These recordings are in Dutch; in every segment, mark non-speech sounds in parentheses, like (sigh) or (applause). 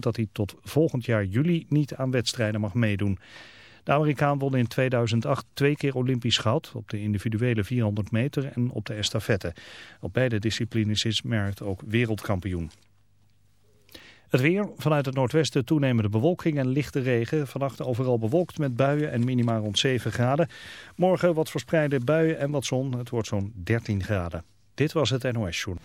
dat hij tot volgend jaar juli niet aan wedstrijden mag meedoen. De Amerikaan won in 2008 twee keer Olympisch goud op de individuele 400 meter en op de estafette. Op beide disciplines is Merritt ook wereldkampioen. Het weer, vanuit het noordwesten toenemende bewolking en lichte regen. Vannacht overal bewolkt met buien en minima rond 7 graden. Morgen wat verspreide buien en wat zon. Het wordt zo'n 13 graden. Dit was het NOS Journal.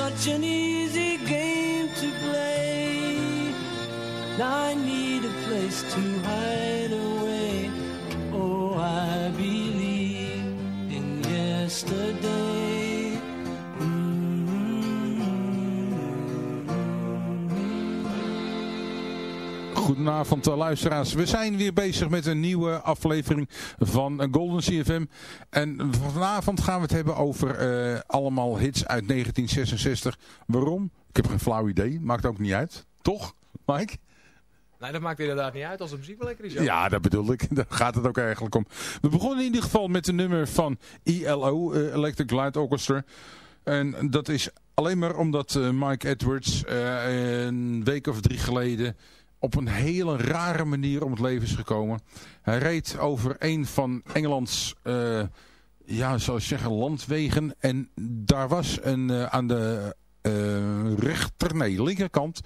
such an easy game to play. Now I need a place to hide Goedenavond eh, luisteraars. We zijn weer bezig met een nieuwe aflevering van eh, Golden CFM. En vanavond gaan we het hebben over eh, allemaal hits uit 1966. Waarom? Ik heb geen flauw idee. Maakt ook niet uit. Toch, Mike? Nee, dat maakt inderdaad niet uit als de muziek wel lekker is. Ja, dat bedoel ik. (laughs) Daar gaat het ook eigenlijk om. We begonnen in ieder geval met een nummer van ELO, eh, Electric Light Orchestra. En dat is alleen maar omdat Mike Edwards een week of drie geleden op een hele rare manier om het leven is gekomen. Hij reed over een van Engelands, eh, ja, zou ik zeggen, landwegen. En daar was een, eh, aan de eh, rechter, nee, linkerkant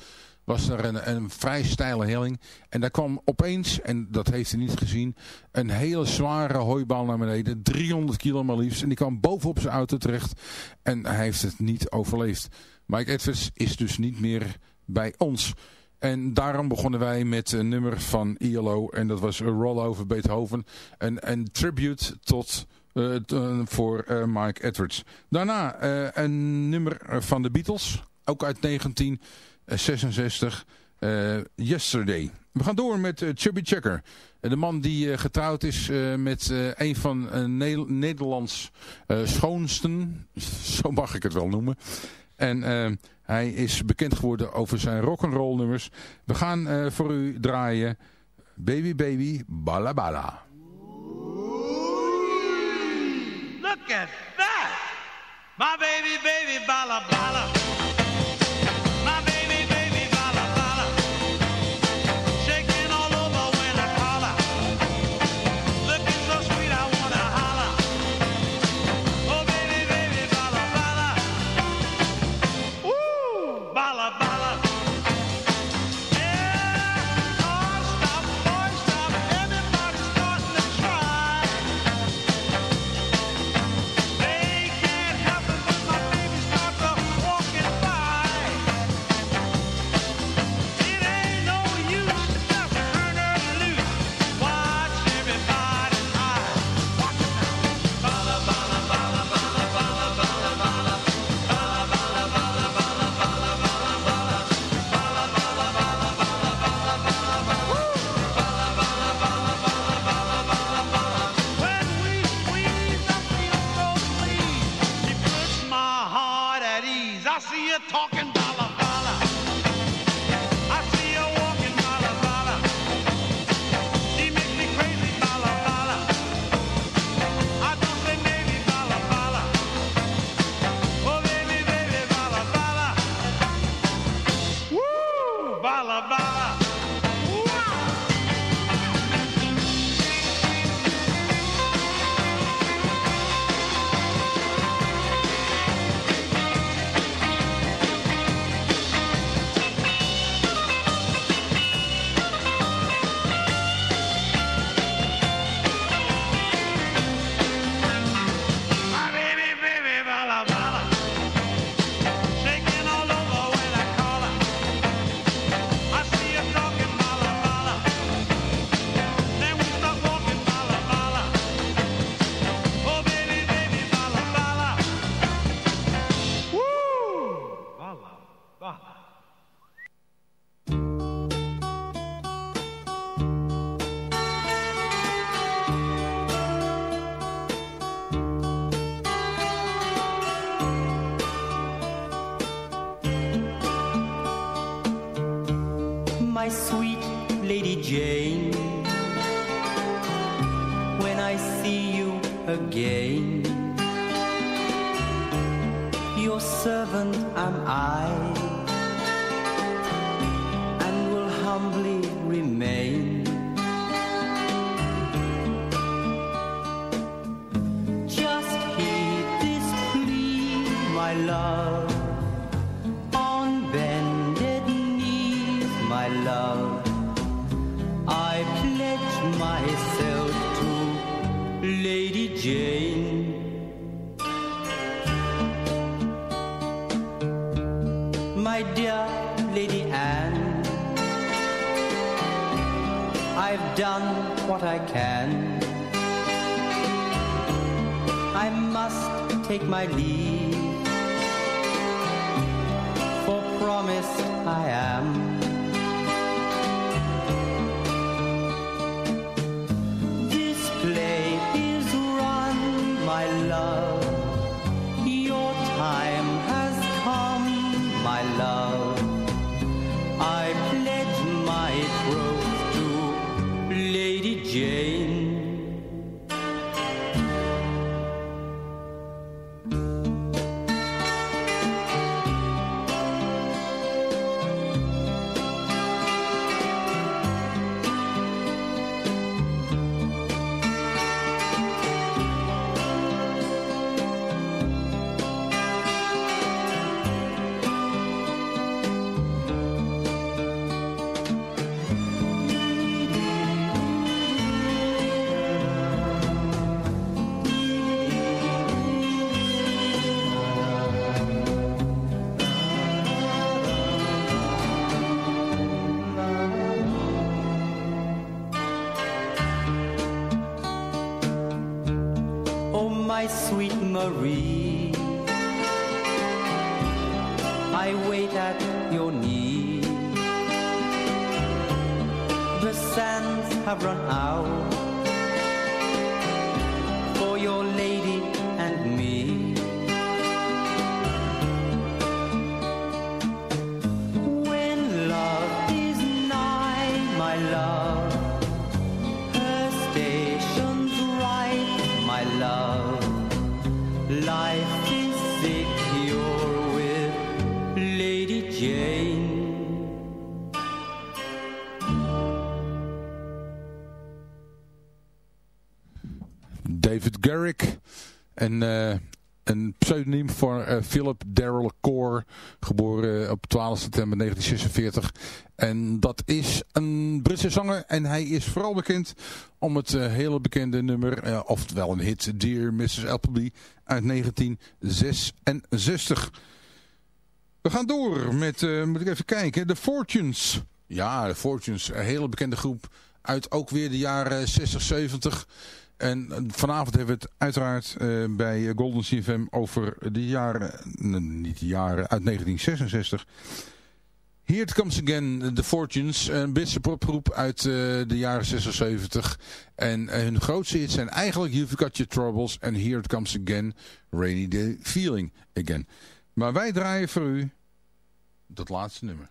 was er een, een vrij steile helling. En daar kwam opeens, en dat heeft hij niet gezien, een hele zware hooibaal naar beneden. 300 kilo maar liefst. En die kwam bovenop zijn auto terecht. En hij heeft het niet overleefd. Mike Edwards is dus niet meer bij ons. En daarom begonnen wij met een nummer van ILO. En dat was Roll Over Beethoven. Een, een tribute tot... eh, eh, voor eh, Mike Edwards. Daarna een nummer van de Beatles. Ook uit 1966. eh, Yesterday. We gaan door met Chubby Checker. De man die getrouwd is met een van Ne- Nederlands schoonsten. (laughs) Zo mag ik het wel noemen. En hij is bekend geworden over zijn rock'n'roll nummers. We gaan eh, voor u draaien Baby Baby Bala. Look at that! My baby, baby, bala bala. I am. David Garrick. En eh, een pseudoniem voor eh, Philip Darrell Core. Geboren op 12 september 1946. En dat is een Britse zanger. En hij is vooral bekend om het eh, hele bekende nummer. eh, oftewel een hit. Dear Mrs. Appleby uit 1966. We gaan door met, eh, moet ik even kijken, The Fortunes. Ja, The Fortunes, een hele bekende groep uit ook weer de jaren 60, 70. En vanavond hebben we het uiteraard eh, bij Golden CFM over de jaren, niet de jaren, uit 1966. Here It Comes Again, The Fortunes, een Britse popgroep uit eh, de jaren 76. En eh, hun grootste hits zijn eigenlijk You've Got Your Troubles en Here It Comes Again, Rainy Day Feeling Again. Maar wij draaien voor u dat laatste nummer.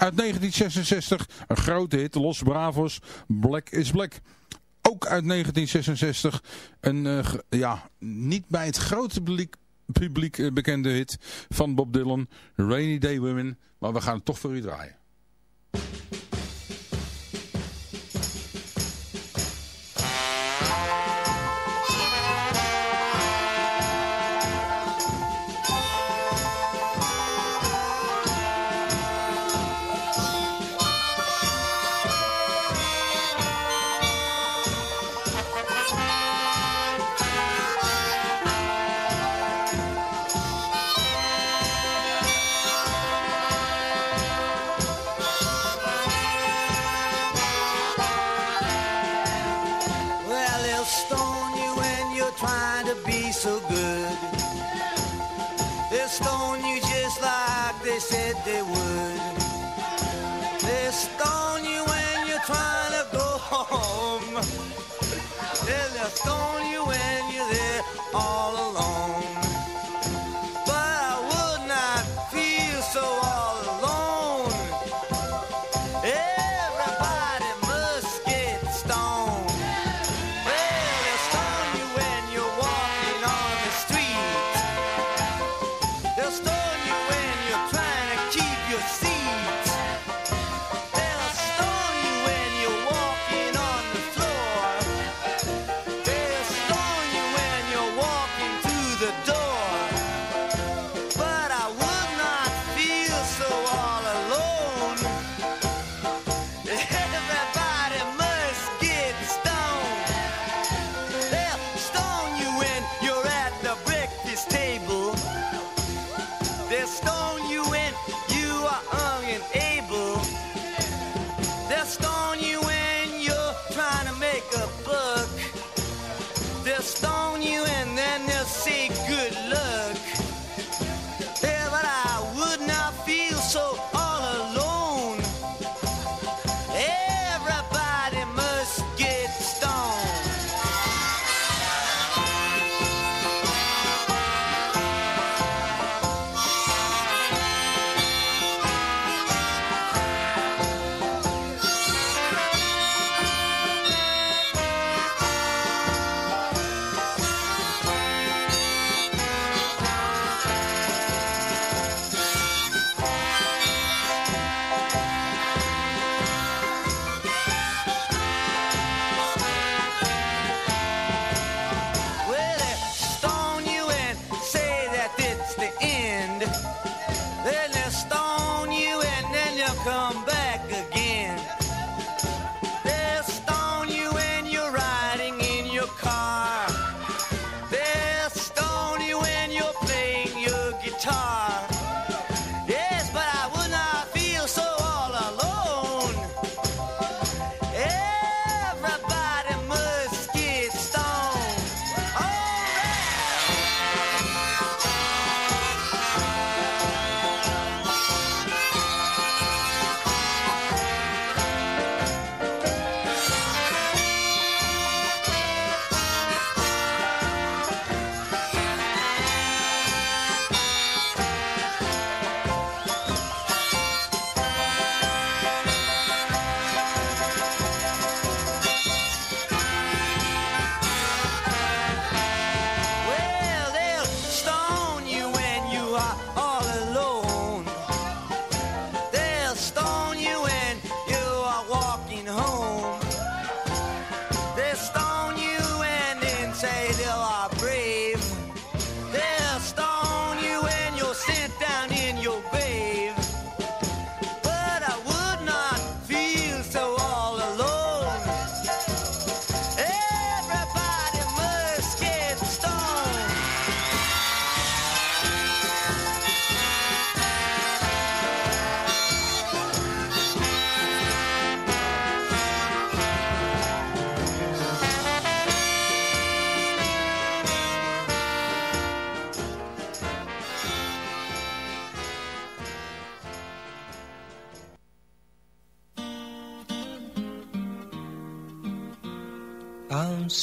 Uit 1966 een grote hit, Los Bravos, Black is Black. Ook uit 1966 een, eh, ja, niet bij het grote publiek, eh, bekende hit van Bob Dylan, Rainy Day Women. Maar we gaan het toch voor u draaien. they'll stone you when you're there all alone.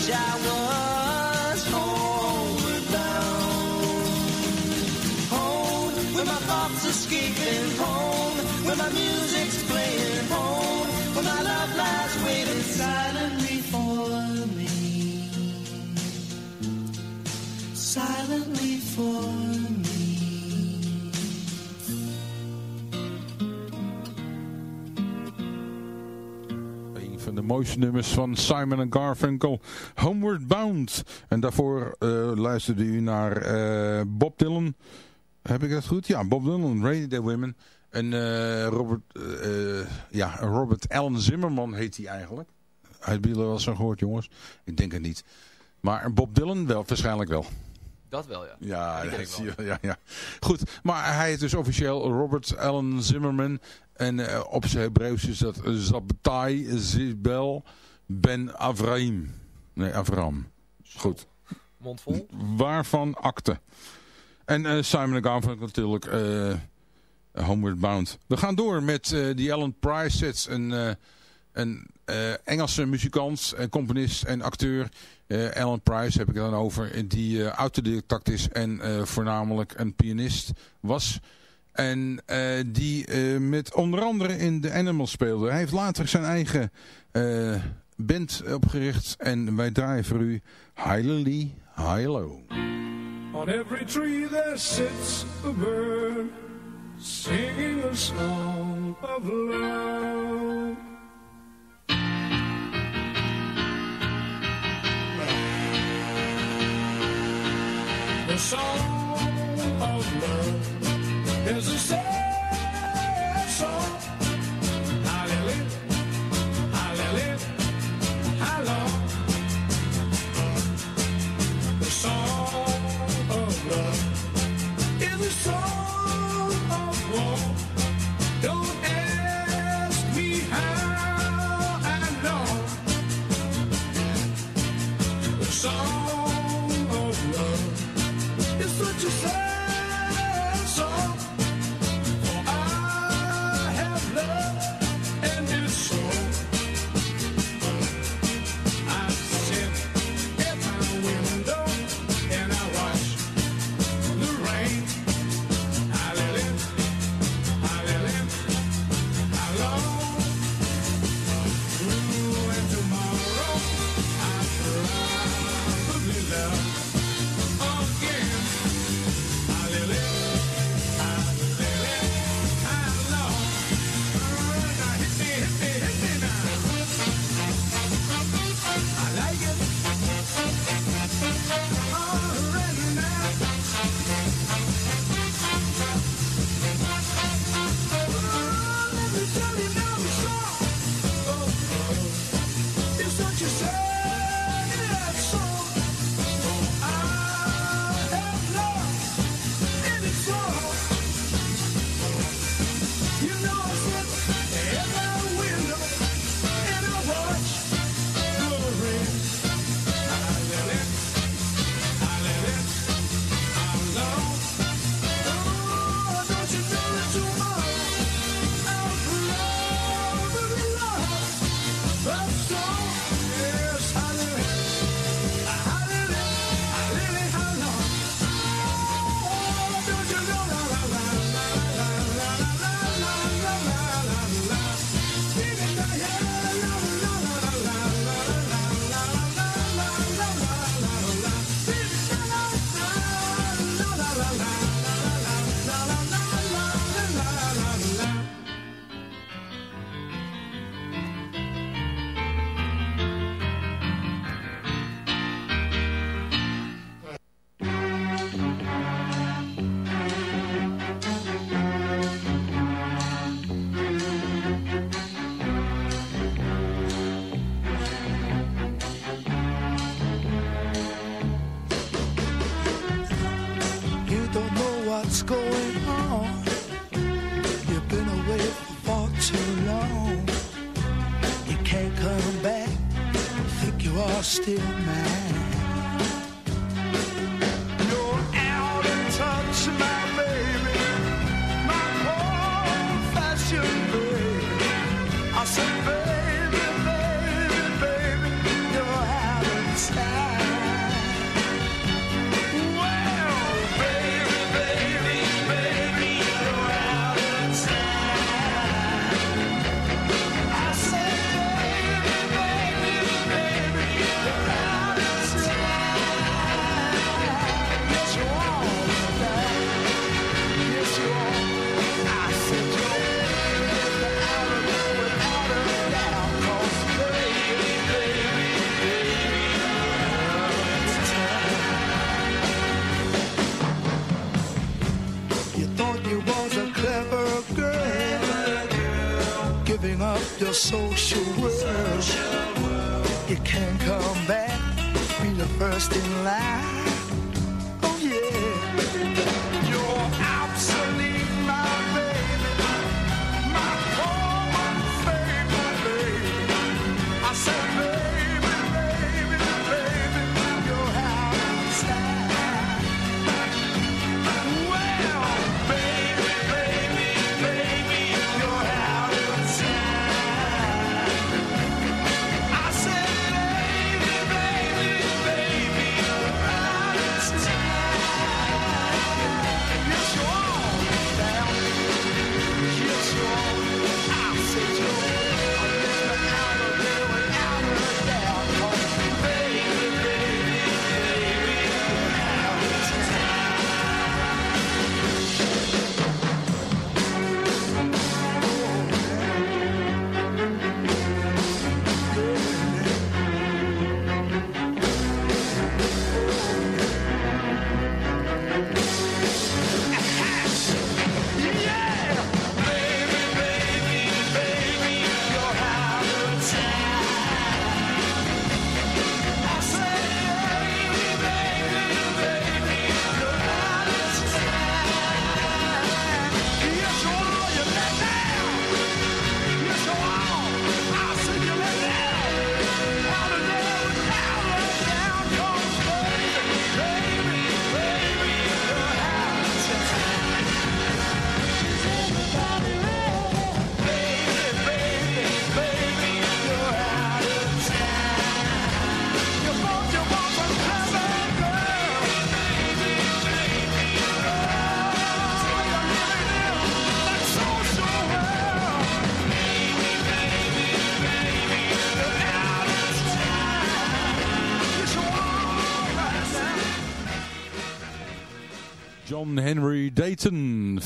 Wish I was mooiste nummers van Simon Garfunkel, Homeward Bound. En daarvoor eh, luisterde u naar eh, Bob Dylan. Heb ik dat goed? Ja, Bob Dylan, Rainy Day Women. En eh, Robert, ja, Robert Allen Zimmerman heet hij eigenlijk. Uit Bielen wel zo gehoord, jongens? Ik denk het niet. Maar Bob Dylan wel, waarschijnlijk wel. Dat wel, ja. Ja, dat ik zie wel. ja, ja. Goed, maar hij is dus officieel Robert Allen Zimmerman. En eh, op zijn Hebreeuws is dat Zabtai Zibel Ben Avraim. Nee, Avram. Goed. Mond vol. Waarvan akte. En eh, Simon Garfunkel natuurlijk eh, Homeward Bound. We gaan door met die Alan Price sets. Een, een Engelse muzikant, en componist en acteur. Eh, Alan Price heb ik dan over. Die eh, autodidact is en eh, voornamelijk een pianist was. En eh, die eh, met onder andere in The Animals speelde. Hij heeft later zijn eigen eh, band opgericht. En wij draaien voor u Highly High Low. On every tree there sits a bird singing a song of love. The song of love. Is a sad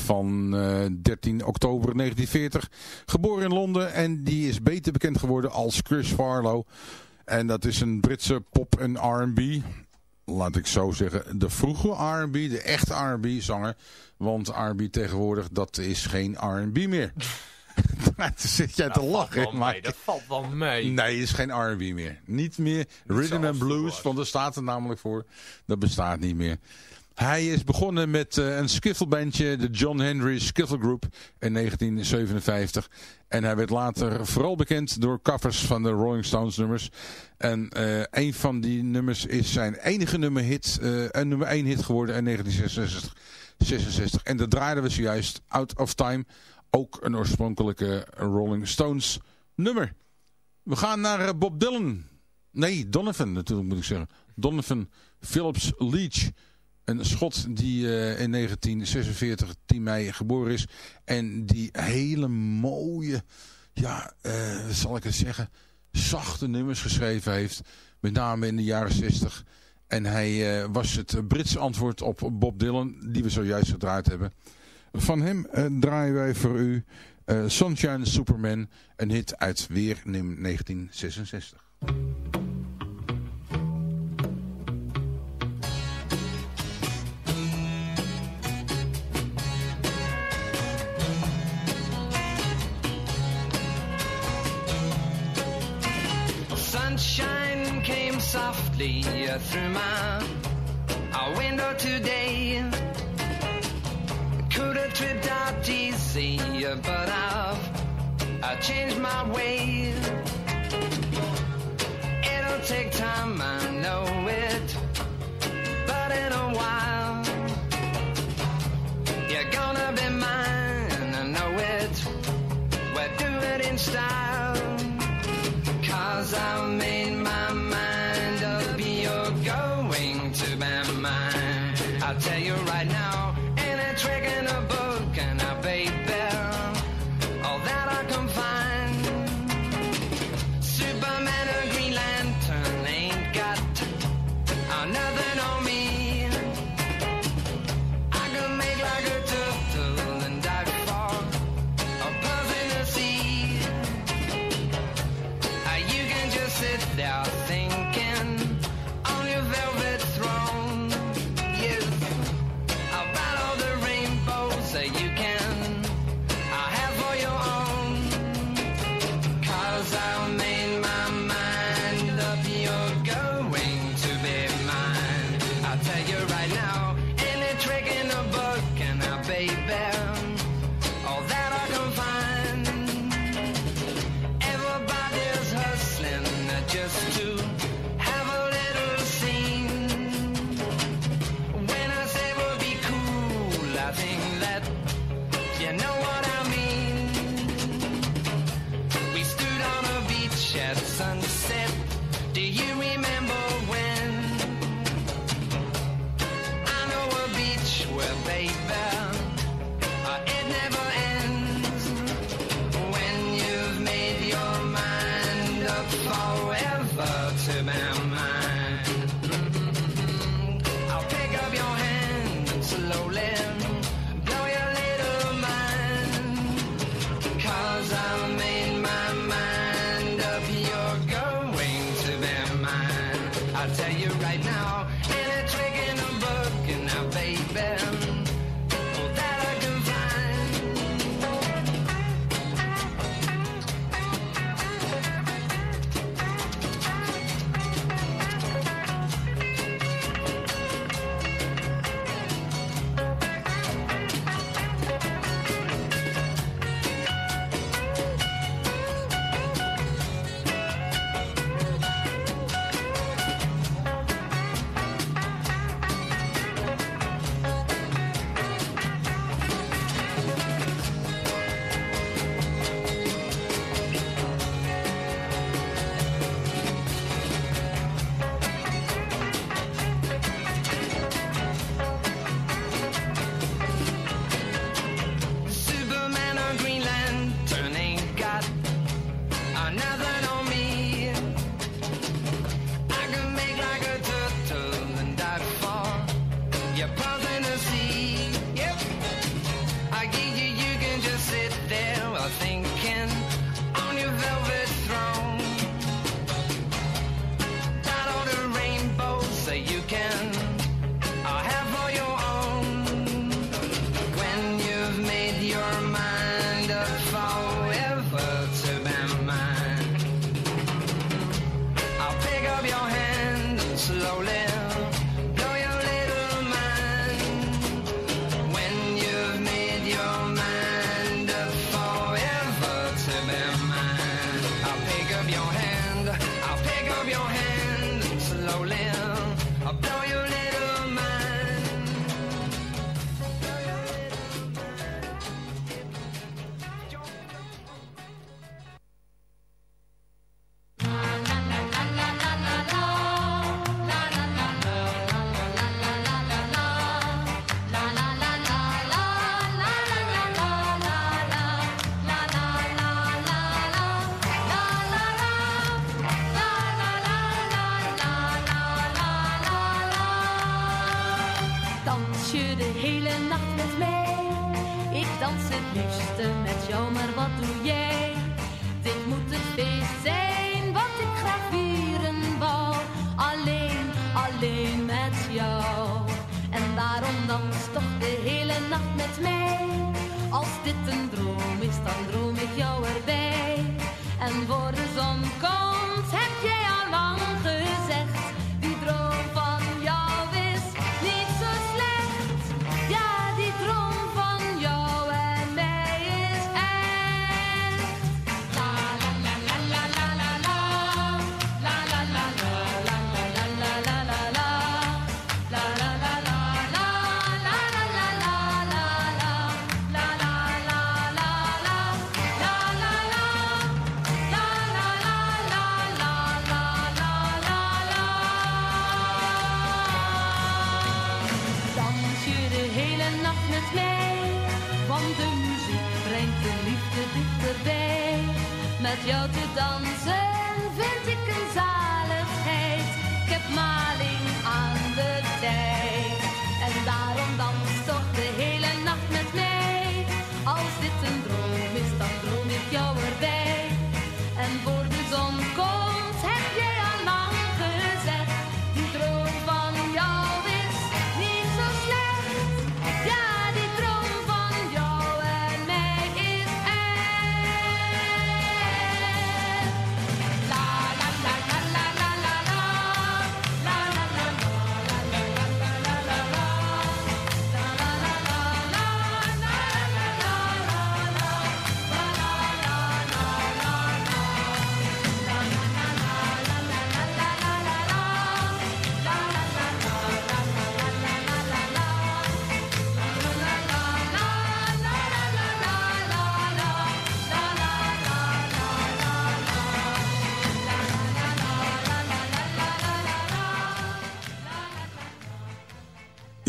van eh, 13 oktober 1940. Geboren in Londen en die is beter bekend geworden als Chris Farlow. En dat is een Britse pop- en R&B. Laat ik zo zeggen, de vroege R&B, de echte R&B zanger. Want R&B tegenwoordig, dat is geen R&B meer. (laughs) Daar zit jij te Nou, lachen. maar- mee, dat valt wel mee. Nee, het is geen R&B meer. Niet meer Rhythm and Blues, want daar staat het namelijk voor. Dat bestaat niet meer. Hij is begonnen met eh, een skiffelbandje, de John Henry Skiffle Group, in 1957. En hij werd later vooral bekend door covers van de Rolling Stones nummers. En eh, een van die nummers is zijn enige nummer hit, eh, een nummer 1 hit geworden in 1966. 66. En dat draaiden we zojuist, Out of Time. Ook een oorspronkelijke Rolling Stones nummer. We gaan naar Bob Dylan. Nee, Donovan natuurlijk moet ik zeggen. Donovan Phillips Leach. Een schot die eh, in 1946, 10 mei, geboren is. En die hele mooie, ja, eh, zal ik het zeggen, zachte nummers geschreven heeft. Met name in de jaren 60. En hij eh, was het Britse antwoord op Bob Dylan, die we zojuist gedraaid hebben. Van hem draaien wij voor u Sunshine Superman, een hit uit weer 1966. through my window today. Could have tripped out DC, but I've I changed my way. It'll take time, man. Baby,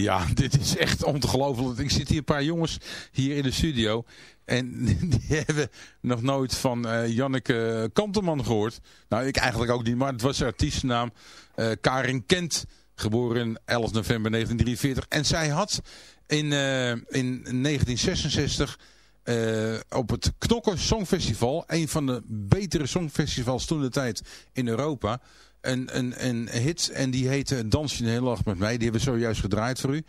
Ja, (laughs) dit is echt ongelooflijk. Ik zit hier een paar jongens hier in de studio. En (laughs) die hebben nog nooit van eh Janneke Kanteman gehoord. Nou, ik eigenlijk ook niet, maar het was haar artiestennaam. eh Karin Kent, geboren 11 november 1943. En zij had in, eh, in 1966 eh, op het Knokken Songfestival, een van de betere songfestivals toen de tijd in Europa, een, een, een hit. En die heette Dans je hele met mij. Die hebben we zojuist gedraaid voor u.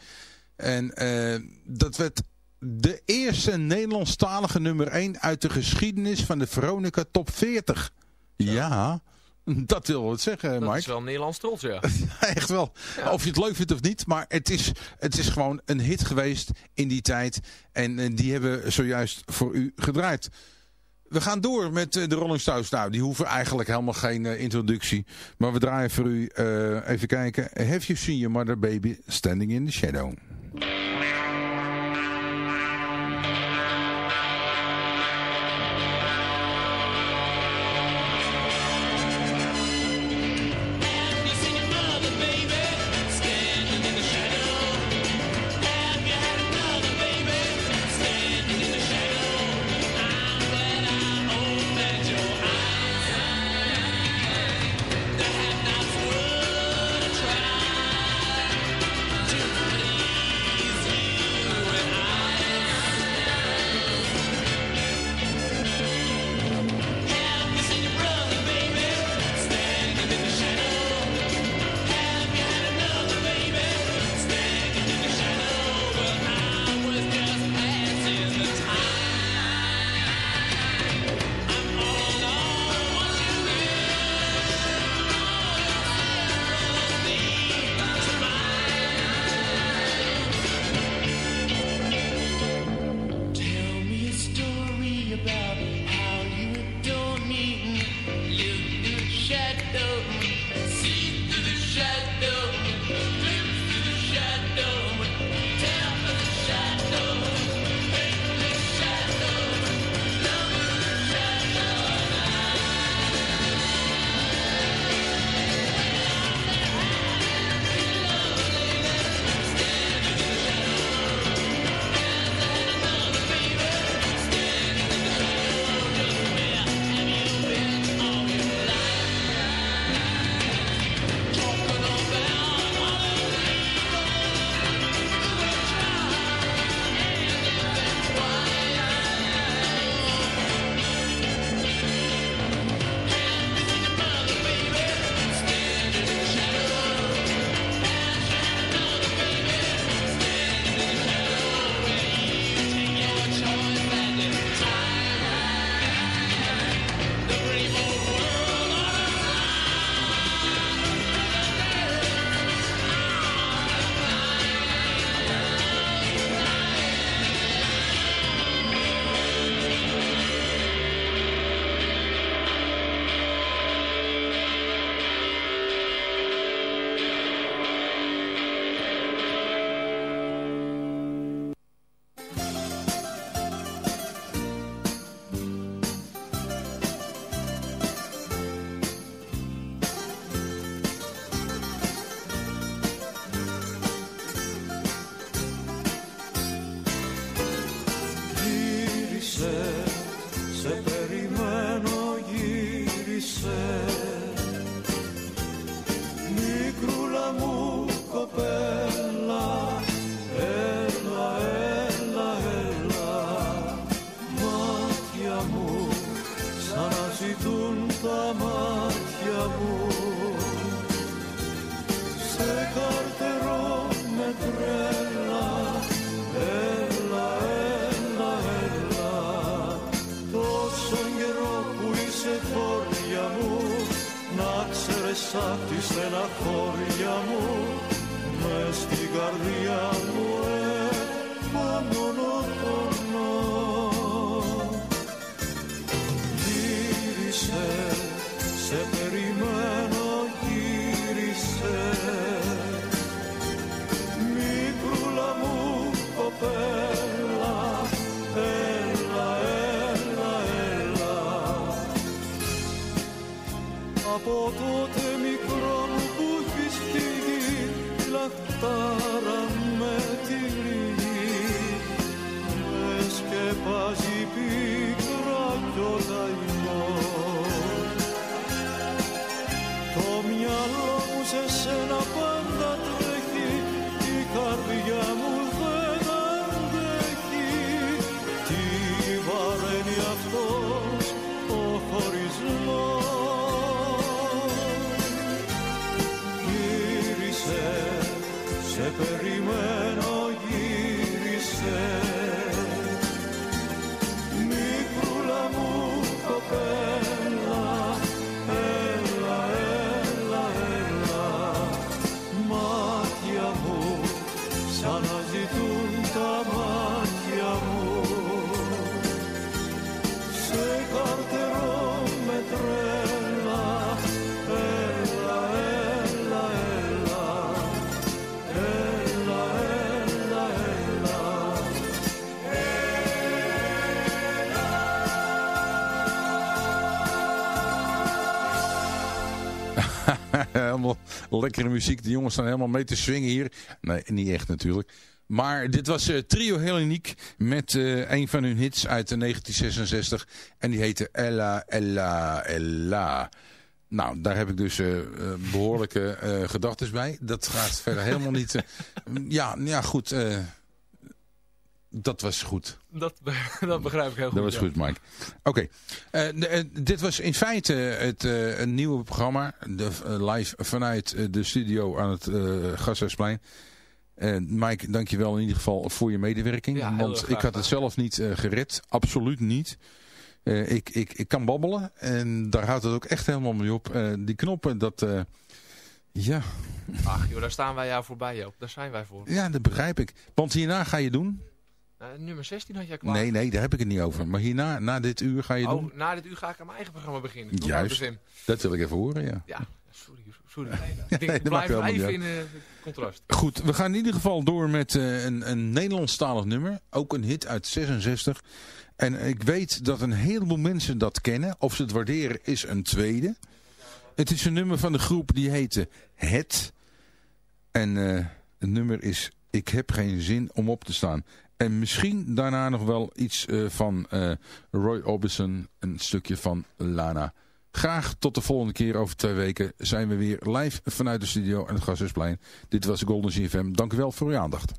En eh, dat werd de eerste Nederlandstalige nummer 1 uit de geschiedenis van de Veronica Top 40. Ja, (laughs) dat wil wat zeggen, Dat Mike. is wel Nederlands trots, ja. (laughs) Echt wel. Of je het leuk vindt of niet. Maar het is, het is gewoon een hit geweest in die tijd. En, eh, die hebben we zojuist voor u gedraaid. We gaan door met eh, de Rolling Stones. Nou, die hoeven eigenlijk helemaal geen eh, introductie. Maar we draaien voor u, eh, even kijken. Have you seen your mother baby standing in the shadow? Lekkere muziek. De jongens staan helemaal mee te swingen hier. Nee, niet echt natuurlijk. Maar dit was eh, Trio uniek met eh, een van hun hits uit de 1966. En die heette Ella, Ella, Ella. Nou, daar heb ik dus eh, eh, behoorlijke eh gedachten bij. Dat gaat verder helemaal niet... (laughs) ja, ja, goed. Dat was goed. Dat, be- (laughs) dat begrijp ik heel goed. Dat was ja. goed, Mike. Oké. Eh, eh, dit was in feite het eh, een nieuwe programma. De, live vanuit de studio aan het Gasthuisplein. Mike, dankjewel in ieder geval voor je medewerking. Ja, want erg ik graag had het zelf niet gered. Absoluut niet. Ik, ik, ik kan babbelen. En daar houdt het ook echt helemaal mee op. Die knoppen, dat... ja, Ach joh, daar staan wij jou voorbij Joop. Daar zijn wij voor. ja, dat begrijp ik. Want hierna ga je doen... Eh, nummer 16 had jij klaar. Nee, nee, daar heb ik het niet over. Maar hierna, na dit uur ga je doen... Oh, na dit uur ga ik aan mijn eigen programma beginnen. Doe Juist. Dat wil ik even horen, ja. Ja, sorry. sorry. Nee, ik dat maakt blijf helemaal even in eh, contrast. Goed, we gaan in ieder geval door met eh, een, een Nederlandstalig nummer. Ook een hit uit 66. En ik weet dat een heleboel mensen dat kennen. Of ze het waarderen is een tweede. Het is een nummer van de groep die heette Het. En het nummer is Ik heb geen zin om op te staan. En misschien daarna nog wel iets eh, van eh, Roy Orbison. Een stukje van Lana. Graag tot de volgende keer over twee weken zijn we weer live vanuit de studio aan het Gashuisplein. Dit was Golden GFM. Dank u wel voor uw aandacht.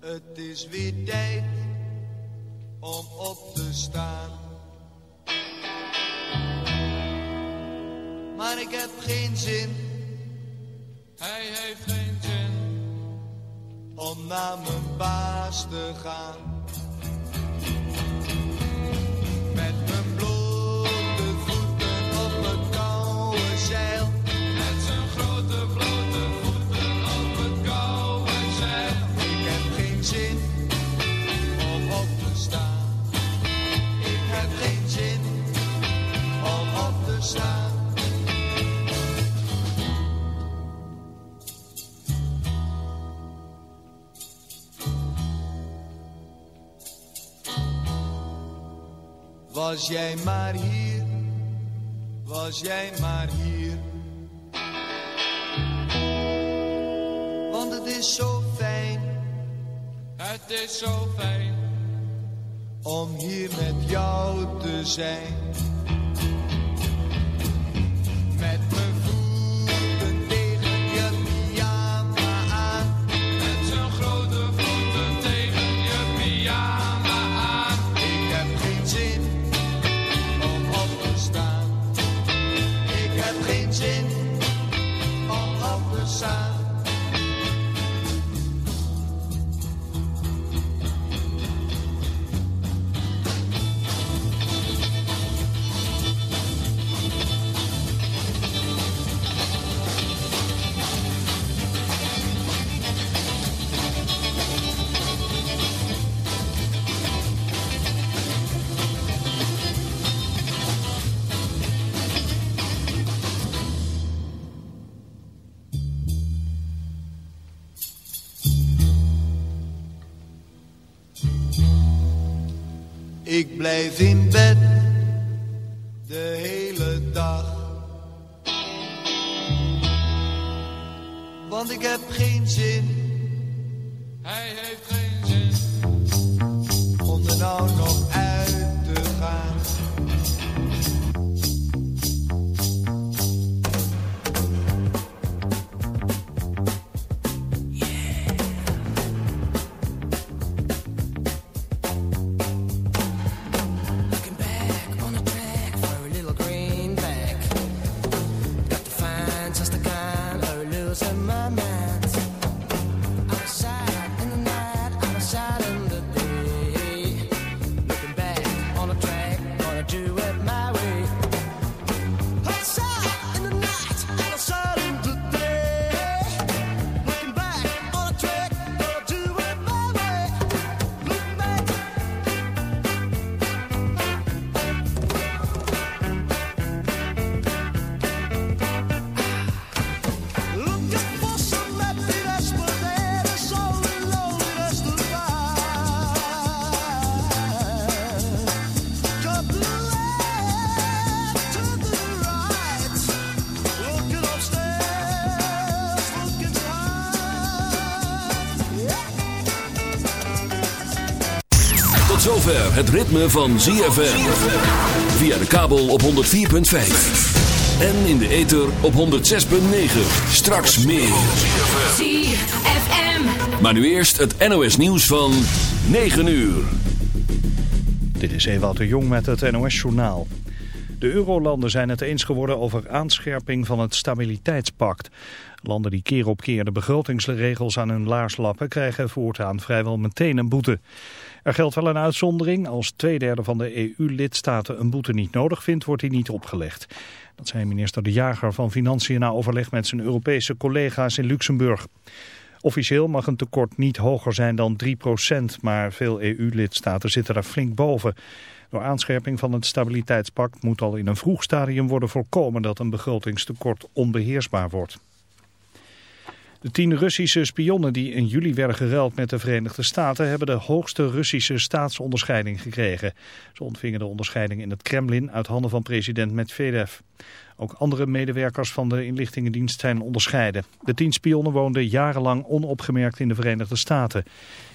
Het is weer Ik blijf Tot zover het ritme van ZFM. Via de kabel op 104.5. En in de ether op 106.9. Straks meer. ZFM. Maar nu eerst het NOS nieuws van 9 uur. Dit is Ewout de Jong met het NOS-journaal. De eurolanden zijn het eens geworden over aanscherping van het stabiliteitspact. Landen die keer op keer de begrotingsregels aan hun laars lappen... krijgen voortaan vrijwel meteen een boete. Er geldt wel een uitzondering. Als twee derde van de EU-lidstaten een boete niet nodig vindt, wordt die niet opgelegd. Dat zei minister De Jager van Financiën na overleg met zijn Europese collega's in Luxemburg. Officieel mag een tekort niet hoger zijn dan 3% maar veel EU-lidstaten zitten daar flink boven. Door aanscherping van het stabiliteitspact moet al in een vroeg stadium worden voorkomen dat een begrotingstekort onbeheersbaar wordt. De tien Russische spionnen die in juli werden geruild met de Verenigde Staten hebben de hoogste Russische staatsonderscheiding gekregen. Ze ontvingen de onderscheiding in het Kremlin uit handen van president Medvedev. Ook andere medewerkers van de inlichtingendienst zijn onderscheiden. De tien spionnen woonden jarenlang onopgemerkt in de Verenigde Staten.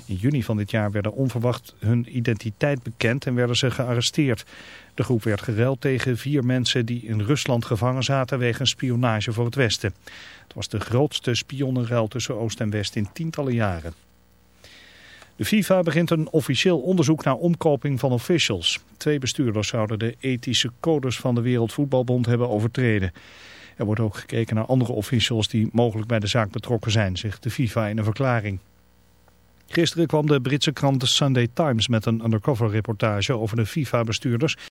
In juni van dit jaar werden onverwacht hun identiteit bekend en werden ze gearresteerd. De groep werd geruild tegen vier mensen die in Rusland gevangen zaten wegens spionage voor het Westen. Het was de grootste spionnenruil tussen Oost en West in tientallen jaren. De FIFA begint een officieel onderzoek naar omkoping van officials. Twee bestuurders zouden de ethische codes van de Wereldvoetbalbond hebben overtreden. Er wordt ook gekeken naar andere officials die mogelijk bij de zaak betrokken zijn, zegt de FIFA in een verklaring. Gisteren kwam de Britse krant The Sunday Times met een undercover reportage over de FIFA-bestuurders